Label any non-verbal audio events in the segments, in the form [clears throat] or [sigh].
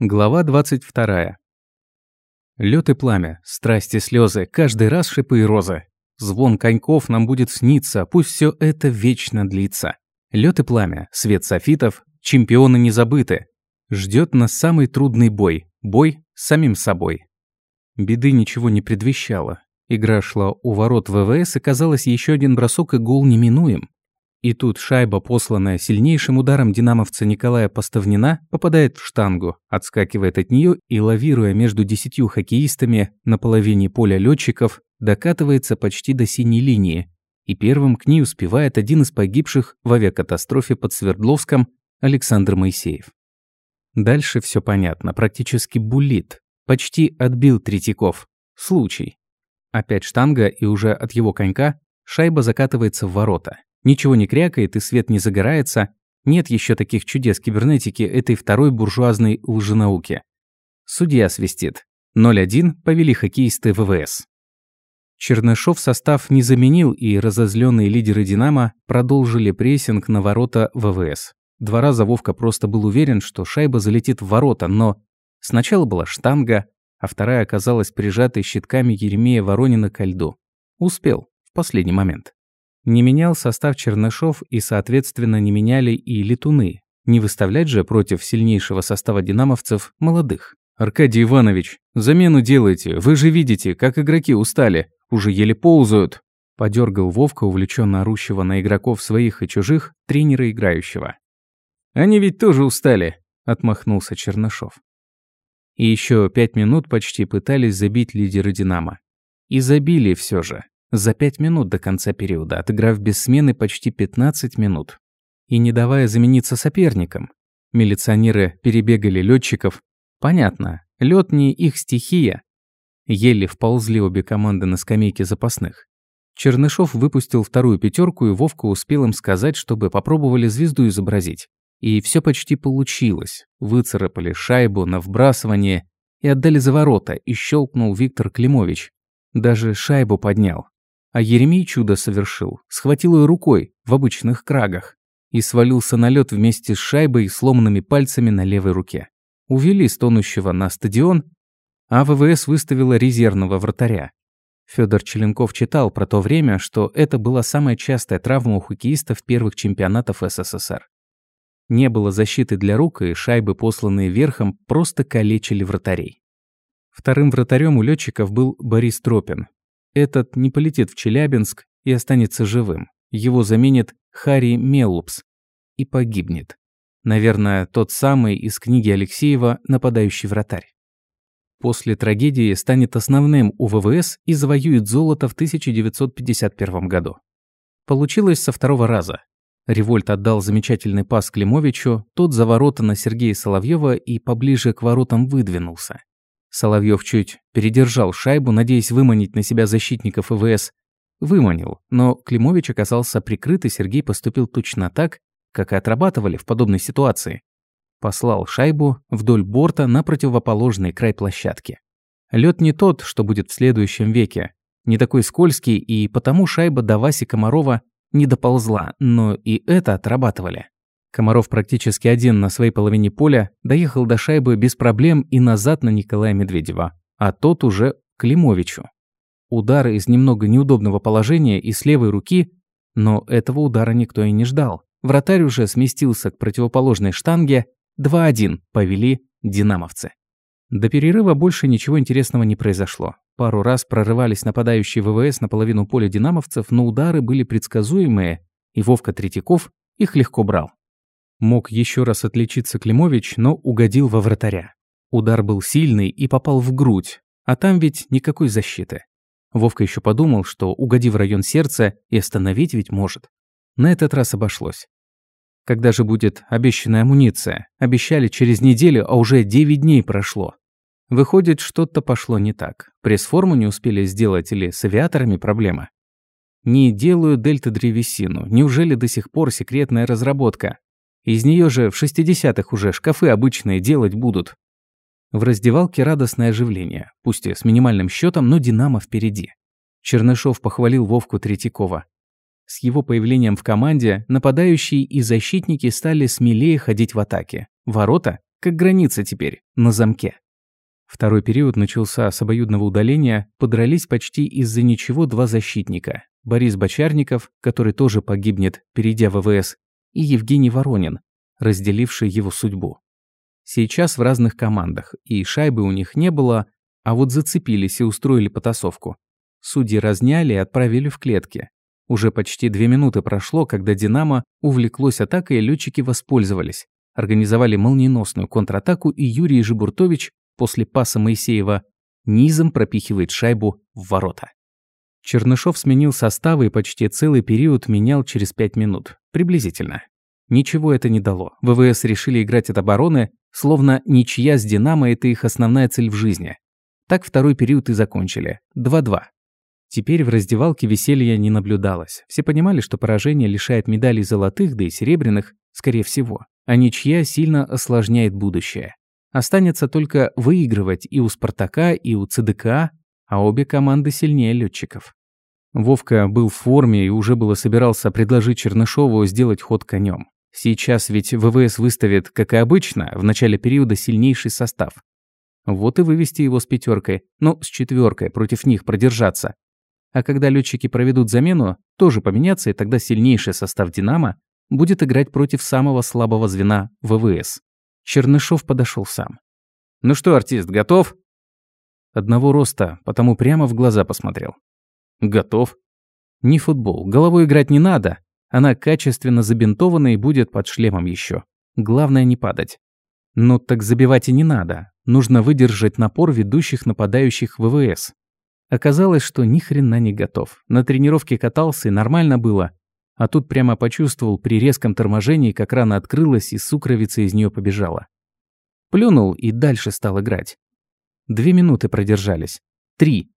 Глава 22. Лёд и пламя, страсти, слезы, каждый раз шипы и розы. Звон коньков нам будет сниться, пусть все это вечно длится. Лёд и пламя, свет софитов, чемпионы не забыты. Ждет нас самый трудный бой, бой с самим собой. Беды ничего не предвещало. Игра шла у ворот ВВС, и казалось, еще один бросок и гол неминуем. И тут шайба, посланная сильнейшим ударом динамовца Николая Поставнина, попадает в штангу, отскакивает от нее и, лавируя между десятью хоккеистами на половине поля летчиков, докатывается почти до синей линии. И первым к ней успевает один из погибших в авиакатастрофе под Свердловском Александр Моисеев. Дальше все понятно, практически булит. Почти отбил Третьяков. Случай. Опять штанга, и уже от его конька шайба закатывается в ворота. Ничего не крякает и свет не загорается. Нет еще таких чудес кибернетики этой второй буржуазной лженауки. Судья свистит. 0-1 повели хоккеисты ВВС. Чернышов состав не заменил, и разозленные лидеры «Динамо» продолжили прессинг на ворота ВВС. Два раза Вовка просто был уверен, что шайба залетит в ворота, но сначала была штанга, а вторая оказалась прижатой щитками Еремея Воронина ко льду. Успел в последний момент. Не менял состав Чернышов и, соответственно, не меняли и летуны. Не выставлять же против сильнейшего состава динамовцев молодых. «Аркадий Иванович, замену делайте. Вы же видите, как игроки устали. Уже еле ползают». Подергал Вовка, увлеченно орущего на игроков своих и чужих, тренера играющего. «Они ведь тоже устали», – отмахнулся Чернышов. И еще пять минут почти пытались забить лидеры «Динамо». И забили все же. За пять минут до конца периода, отыграв без смены почти 15 минут. И не давая замениться соперникам. Милиционеры перебегали летчиков. Понятно, лед не их стихия. Еле вползли обе команды на скамейке запасных. Чернышов выпустил вторую пятерку, и Вовка успел им сказать, чтобы попробовали звезду изобразить. И все почти получилось. Выцарапали шайбу на вбрасывание и отдали за ворота, и щелкнул Виктор Климович. Даже шайбу поднял. А Еремей чудо совершил. Схватил ее рукой, в обычных крагах. И свалился на лед вместе с шайбой и сломанными пальцами на левой руке. Увели стонущего на стадион, а ВВС выставила резервного вратаря. Федор Челенков читал про то время, что это была самая частая травма у хоккеистов первых чемпионатов СССР. Не было защиты для рук, и шайбы, посланные верхом, просто калечили вратарей. Вторым вратарем у летчиков был Борис Тропин, этот не полетит в Челябинск и останется живым. Его заменит Харри Меллупс и погибнет. Наверное, тот самый из книги Алексеева «Нападающий вратарь». После трагедии станет основным у ВВС и завоюет золото в 1951 году. Получилось со второго раза. Револьт отдал замечательный пас Климовичу, тот за ворота на Сергея Соловьева и поближе к воротам выдвинулся. Соловьев чуть передержал шайбу, надеясь выманить на себя защитников ИВС. Выманил, но Климович оказался прикрыт, и Сергей поступил точно так, как и отрабатывали в подобной ситуации. Послал шайбу вдоль борта на противоположный край площадки. Лед не тот, что будет в следующем веке. Не такой скользкий, и потому шайба до Васи Комарова не доползла, но и это отрабатывали. Комаров практически один на своей половине поля доехал до шайбы без проблем и назад на Николая Медведева, а тот уже к Климовичу. Удар из немного неудобного положения и с левой руки, но этого удара никто и не ждал. Вратарь уже сместился к противоположной штанге, 2-1 повели динамовцы. До перерыва больше ничего интересного не произошло. Пару раз прорывались нападающие ВВС на половину поля динамовцев, но удары были предсказуемые, и Вовка Третьяков их легко брал. Мог еще раз отличиться Климович, но угодил во вратаря. Удар был сильный и попал в грудь, а там ведь никакой защиты. Вовка еще подумал, что угоди в район сердца и остановить ведь может. На этот раз обошлось. Когда же будет обещанная амуниция? Обещали через неделю, а уже 9 дней прошло. Выходит, что-то пошло не так. Пресс-форму не успели сделать или с авиаторами проблема? Не делаю дельта-древесину. Неужели до сих пор секретная разработка? Из нее же в 60-х уже шкафы обычные делать будут. В раздевалке радостное оживление, пусть и с минимальным счетом, но «Динамо» впереди. Чернышов похвалил Вовку Третьякова. С его появлением в команде нападающие и защитники стали смелее ходить в атаке. Ворота как граница теперь, на замке. Второй период начался с обоюдного удаления, подрались почти из-за ничего два защитника. Борис Бочарников, который тоже погибнет, перейдя в ВВС, и Евгений Воронин, разделивший его судьбу. Сейчас в разных командах, и шайбы у них не было, а вот зацепились и устроили потасовку. Судьи разняли и отправили в клетки. Уже почти две минуты прошло, когда «Динамо» увлеклось атакой, и летчики воспользовались. Организовали молниеносную контратаку, и Юрий Жибуртович после паса Моисеева низом пропихивает шайбу в ворота. Чернышов сменил составы и почти целый период менял через пять минут. Приблизительно. Ничего это не дало. ВВС решили играть от обороны, словно ничья с «Динамо» – это их основная цель в жизни. Так второй период и закончили. 2-2. Теперь в раздевалке веселья не наблюдалось. Все понимали, что поражение лишает медалей золотых, да и серебряных, скорее всего. А ничья сильно осложняет будущее. Останется только выигрывать и у «Спартака», и у ЦДК, а обе команды сильнее летчиков. Вовка был в форме и уже было собирался предложить Чернышову сделать ход конем. Сейчас ведь ВВС выставит, как и обычно, в начале периода сильнейший состав. Вот и вывести его с пятеркой, ну, с четверкой, против них продержаться. А когда летчики проведут замену, тоже поменяться, и тогда сильнейший состав «Динамо» будет играть против самого слабого звена ВВС. Чернышов подошел сам. «Ну что, артист, готов?» Одного роста, потому прямо в глаза посмотрел. «Готов». «Не футбол, головой играть не надо. Она качественно забинтована и будет под шлемом еще. Главное не падать. Ну так забивать и не надо. Нужно выдержать напор ведущих нападающих ВВС. Оказалось, что ни хрена не готов. На тренировке катался и нормально было. А тут прямо почувствовал при резком торможении, как рана открылась и сукровица из нее побежала. Плюнул и дальше стал играть. Две минуты продержались. Три.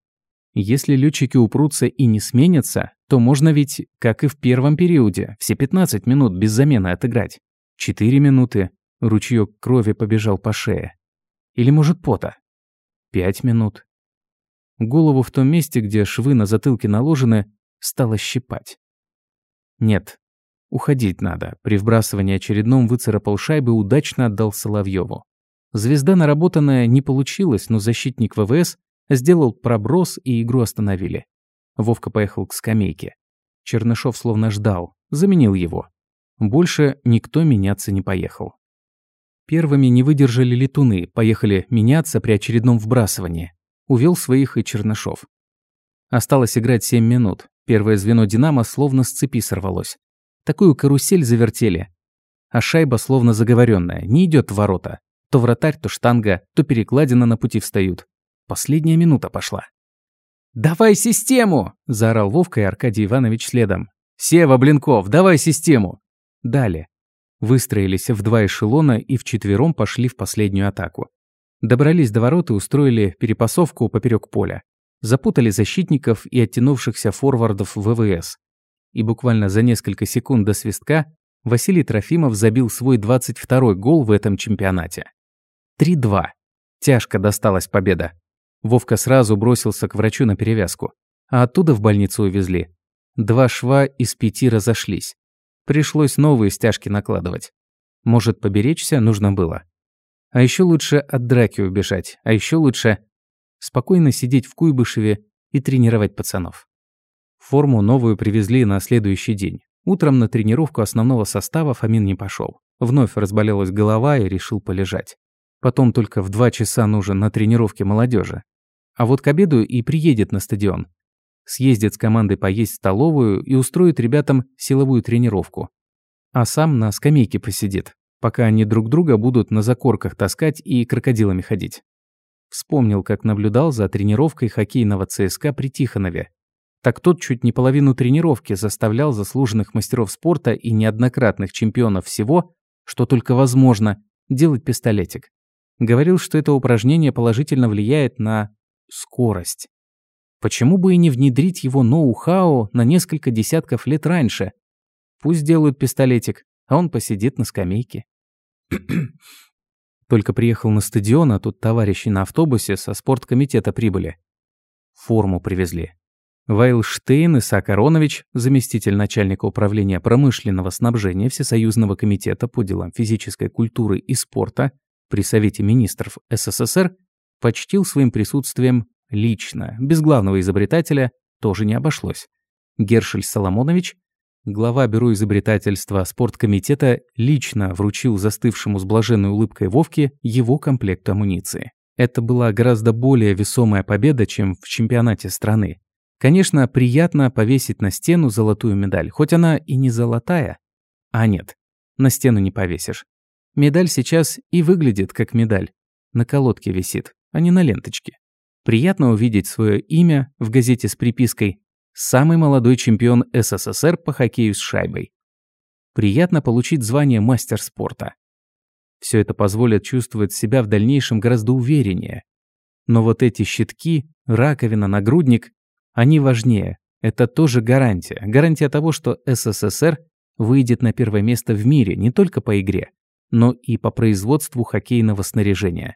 Если летчики упрутся и не сменятся, то можно ведь, как и в первом периоде, все 15 минут без замены отыграть. Четыре минуты. Ручеёк крови побежал по шее. Или, может, пота. Пять минут. Голову в том месте, где швы на затылке наложены, стало щипать. Нет, уходить надо. При вбрасывании очередном выцарапал шайбы, удачно отдал Соловьеву. Звезда наработанная не получилась, но защитник ВВС сделал проброс и игру остановили. Вовка поехал к скамейке. Чернышов словно ждал, заменил его. Больше никто меняться не поехал. Первыми не выдержали летуны, поехали меняться при очередном вбрасывании увел своих и Чернышов. Осталось играть 7 минут. Первое звено «Динамо» словно с цепи сорвалось. Такую карусель завертели. А шайба словно заговоренная, не идет в ворота. То вратарь, то штанга, то перекладина на пути встают. Последняя минута пошла. «Давай систему!» – заорал Вовка и Аркадий Иванович следом. «Сева, Блинков, давай систему!» Дали. Выстроились в два эшелона и вчетвером пошли в последнюю атаку. Добрались до ворот и устроили перепасовку поперек поля. Запутали защитников и оттянувшихся форвардов ВВС. И буквально за несколько секунд до свистка Василий Трофимов забил свой 22-й гол в этом чемпионате. 3-2. Тяжко досталась победа. Вовка сразу бросился к врачу на перевязку. А оттуда в больницу увезли. Два шва из пяти разошлись. Пришлось новые стяжки накладывать. Может, поберечься нужно было. А еще лучше от драки убежать, а еще лучше спокойно сидеть в Куйбышеве и тренировать пацанов. Форму новую привезли на следующий день. Утром на тренировку основного состава Фомин не пошел. Вновь разболелась голова и решил полежать. Потом только в два часа нужен на тренировке молодежи. А вот к обеду и приедет на стадион. Съездит с командой поесть в столовую и устроит ребятам силовую тренировку. А сам на скамейке посидит пока они друг друга будут на закорках таскать и крокодилами ходить. Вспомнил, как наблюдал за тренировкой хоккейного ЦСКА при Тихонове. Так тот чуть не половину тренировки заставлял заслуженных мастеров спорта и неоднократных чемпионов всего, что только возможно, делать пистолетик. Говорил, что это упражнение положительно влияет на скорость. Почему бы и не внедрить его ноу-хау на несколько десятков лет раньше? Пусть делают пистолетик, а он посидит на скамейке. [clears throat] Только приехал на стадион, а тут товарищи на автобусе со спорткомитета прибыли. Форму привезли. Вайлштейн Исаак Аронович, заместитель начальника управления промышленного снабжения Всесоюзного комитета по делам физической культуры и спорта, при Совете министров СССР почтил своим присутствием лично, без главного изобретателя тоже не обошлось. Гершель Соломонович, глава бюро изобретательства спорткомитета, лично вручил застывшему с блаженной улыбкой Вовке его комплект амуниции. Это была гораздо более весомая победа, чем в чемпионате страны. Конечно, приятно повесить на стену золотую медаль, хоть она и не золотая. А нет, на стену не повесишь. Медаль сейчас и выглядит как медаль. На колодке висит, а не на ленточке. Приятно увидеть свое имя в газете с припиской «Самый молодой чемпион СССР по хоккею с шайбой». Приятно получить звание мастер спорта. Все это позволит чувствовать себя в дальнейшем гораздо увереннее. Но вот эти щитки, раковина, нагрудник они важнее. Это тоже гарантия. Гарантия того, что СССР выйдет на первое место в мире не только по игре, но и по производству хоккейного снаряжения.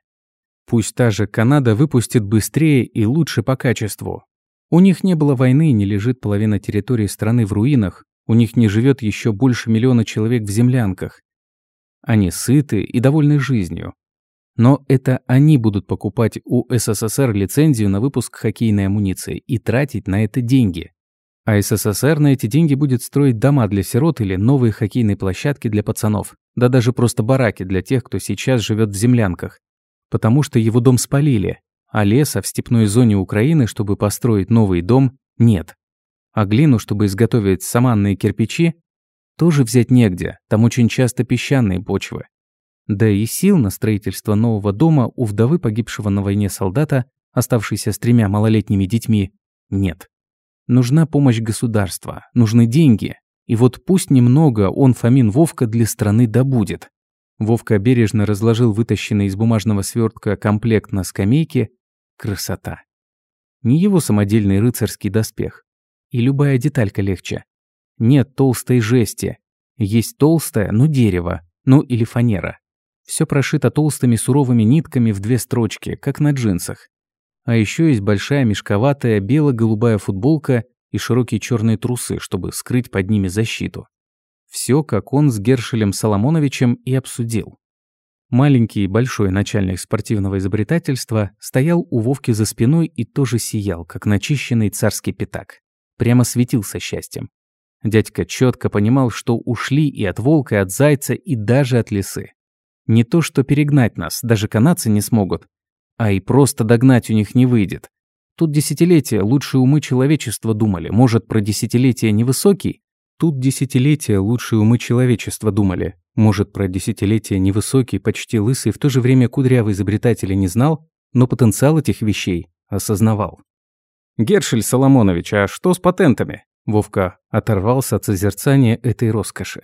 Пусть та же Канада выпустит быстрее и лучше по качеству. У них не было войны, не лежит половина территории страны в руинах, у них не живет еще больше миллиона человек в землянках. Они сыты и довольны жизнью. Но это они будут покупать у СССР лицензию на выпуск хоккейной амуниции и тратить на это деньги. А СССР на эти деньги будет строить дома для сирот или новые хоккейные площадки для пацанов, да даже просто бараки для тех, кто сейчас живет в землянках. Потому что его дом спалили, а леса в степной зоне Украины, чтобы построить новый дом, нет. А глину, чтобы изготовить саманные кирпичи, тоже взять негде, там очень часто песчаные почвы. Да и сил на строительство нового дома у вдовы погибшего на войне солдата, оставшейся с тремя малолетними детьми, нет. Нужна помощь государства, нужны деньги. И вот пусть немного он, Фомин Вовка, для страны добудет. Вовка бережно разложил вытащенный из бумажного свертка комплект на скамейке. Красота. Не его самодельный рыцарский доспех. И любая деталька легче. Нет толстой жести. Есть толстое, но дерево, ну или фанера. Все прошито толстыми суровыми нитками в две строчки, как на джинсах. А еще есть большая мешковатая бело-голубая футболка и широкие черные трусы, чтобы скрыть под ними защиту. Все, как он с Гершелем Соломоновичем и обсудил. Маленький и большой начальник спортивного изобретательства стоял у Вовки за спиной и тоже сиял, как начищенный царский пятак. Прямо светился счастьем. Дядька четко понимал, что ушли и от волка, и от зайца, и даже от лисы. Не то что перегнать нас, даже канадцы не смогут. А и просто догнать у них не выйдет. Тут десятилетия лучшие умы человечества думали. Может, про десятилетия невысокий? Тут десятилетия лучшие умы человечества думали. Может, про десятилетия невысокий, почти лысый, в то же время кудрявый изобретатель не знал, но потенциал этих вещей осознавал. «Гершель Соломонович, а что с патентами?» Вовка оторвался от созерцания этой роскоши.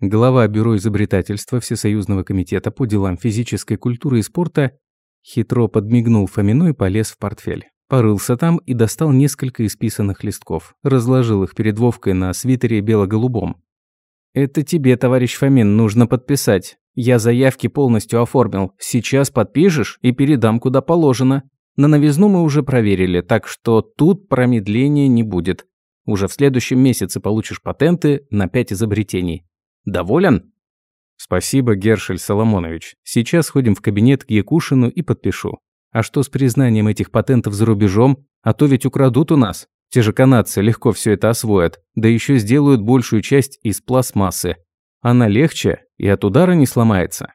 Глава Бюро изобретательства Всесоюзного комитета по делам физической культуры и спорта хитро подмигнул Фомину и полез в портфель. Порылся там и достал несколько исписанных листков. Разложил их перед Вовкой на свитере бело-голубом. «Это тебе, товарищ Фомин, нужно подписать. Я заявки полностью оформил. Сейчас подпишешь и передам куда положено. На новизну мы уже проверили, так что тут промедления не будет. Уже в следующем месяце получишь патенты на пять изобретений. Доволен?» «Спасибо, Гершель Соломонович. Сейчас ходим в кабинет к Якушину и подпишу. А что с признанием этих патентов за рубежом? А то ведь украдут у нас. Те же канадцы легко все это освоят, да еще сделают большую часть из пластмассы. Она легче и от удара не сломается.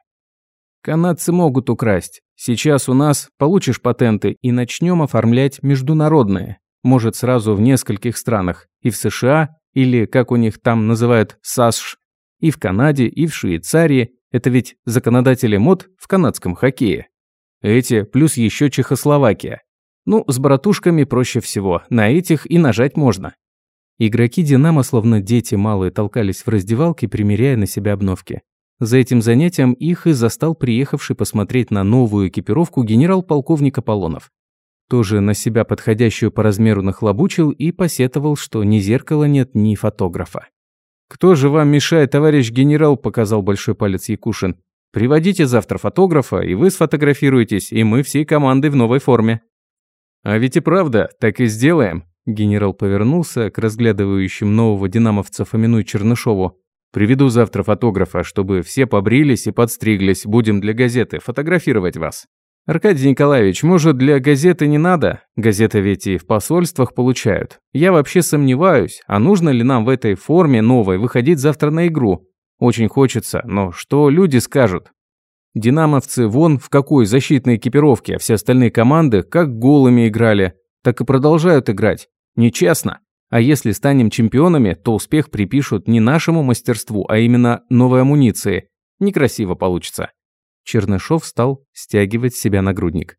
Канадцы могут украсть. Сейчас у нас получишь патенты и начнем оформлять международные. Может, сразу в нескольких странах. И в США, или, как у них там называют, САСШ, и в Канаде, и в Швейцарии. Это ведь законодатели мод в канадском хоккее. Эти, плюс еще Чехословакия. Ну, с братушками проще всего. На этих и нажать можно. Игроки «Динамо», словно дети малые, толкались в раздевалке, примеряя на себя обновки. За этим занятием их и застал приехавший посмотреть на новую экипировку генерал-полковник Аполлонов. Тоже на себя подходящую по размеру нахлобучил и посетовал, что ни зеркала нет, ни фотографа. «Кто же вам мешает, товарищ генерал?» – показал большой палец Якушин. «Приводите завтра фотографа, и вы сфотографируетесь, и мы всей командой в новой форме». «А ведь и правда, так и сделаем». Генерал повернулся к разглядывающим нового динамовца Фомину Чернышову. Приведу завтра фотографа, чтобы все побрились и подстриглись. Будем для газеты фотографировать вас. Аркадий Николаевич, может, для газеты не надо? Газеты ведь и в посольствах получают. Я вообще сомневаюсь, а нужно ли нам в этой форме новой выходить завтра на игру? Очень хочется, но что люди скажут? Динамовцы вон в какой защитной экипировке, а все остальные команды как голыми играли, так и продолжают играть. Нечестно. А если станем чемпионами, то успех припишут не нашему мастерству, а именно новой амуниции. Некрасиво получится. Чернышов стал стягивать себя нагрудник.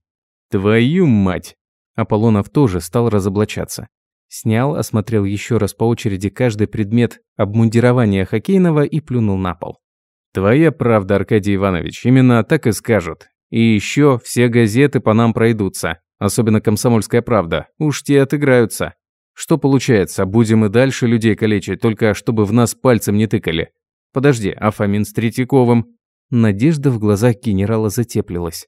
«Твою мать!» Аполлонов тоже стал разоблачаться. Снял, осмотрел еще раз по очереди каждый предмет обмундирования хоккейного и плюнул на пол. «Твоя правда, Аркадий Иванович, именно так и скажут. И еще все газеты по нам пройдутся, особенно «Комсомольская правда», уж те отыграются. Что получается, будем и дальше людей калечить, только чтобы в нас пальцем не тыкали? Подожди, а Фомин с Третьяковым? Надежда в глазах генерала затеплилась.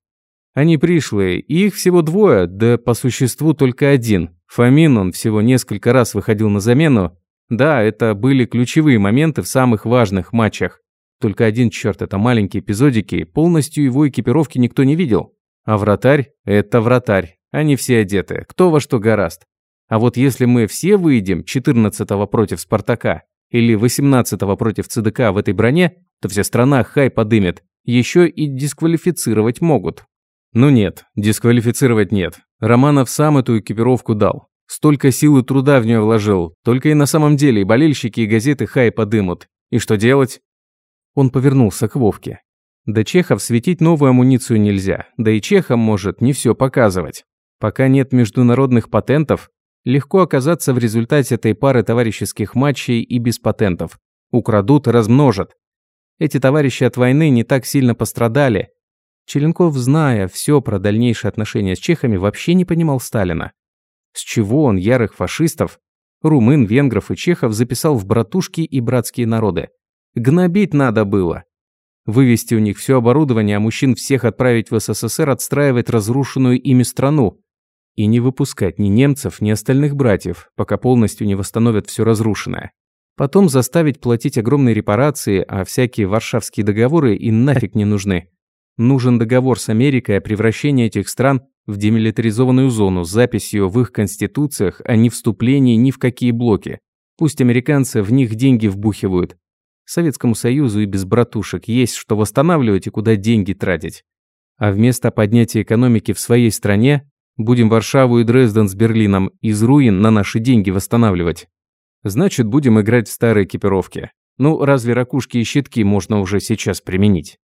Они пришлые, их всего двое, да по существу только один. Фомин, он всего несколько раз выходил на замену. Да, это были ключевые моменты в самых важных матчах. Только один черт, это маленькие эпизодики, полностью его экипировки никто не видел. А вратарь – это вратарь, они все одеты, кто во что гораст. А вот если мы все выйдем 14-го против Спартака или 18-го против ЦДК в этой броне, то вся страна хай подымет. Еще и дисквалифицировать могут. Ну нет, дисквалифицировать нет. Романов сам эту экипировку дал. Столько сил и труда в нее вложил. Только и на самом деле и болельщики, и газеты хай подымут. И что делать? Он повернулся к Вовке. До чехов светить новую амуницию нельзя. Да и чехам может не все показывать. Пока нет международных патентов, легко оказаться в результате этой пары товарищеских матчей и без патентов. Украдут и размножат. Эти товарищи от войны не так сильно пострадали. Челенков, зная все про дальнейшие отношения с чехами, вообще не понимал Сталина. С чего он ярых фашистов, румын, венгров и чехов записал в братушки и братские народы? Гнобить надо было. Вывести у них все оборудование, а мужчин всех отправить в СССР отстраивать разрушенную ими страну. И не выпускать ни немцев, ни остальных братьев, пока полностью не восстановят все разрушенное. Потом заставить платить огромные репарации, а всякие варшавские договоры и нафиг не нужны. Нужен договор с Америкой о превращении этих стран в демилитаризованную зону с записью в их конституциях о не вступлении ни в какие блоки. Пусть американцы в них деньги вбухивают. Советскому Союзу и без братушек есть что восстанавливать и куда деньги тратить. А вместо поднятия экономики в своей стране будем Варшаву и Дрезден с Берлином из руин на наши деньги восстанавливать. Значит, будем играть в старые экипировки. Ну, разве ракушки и щитки можно уже сейчас применить?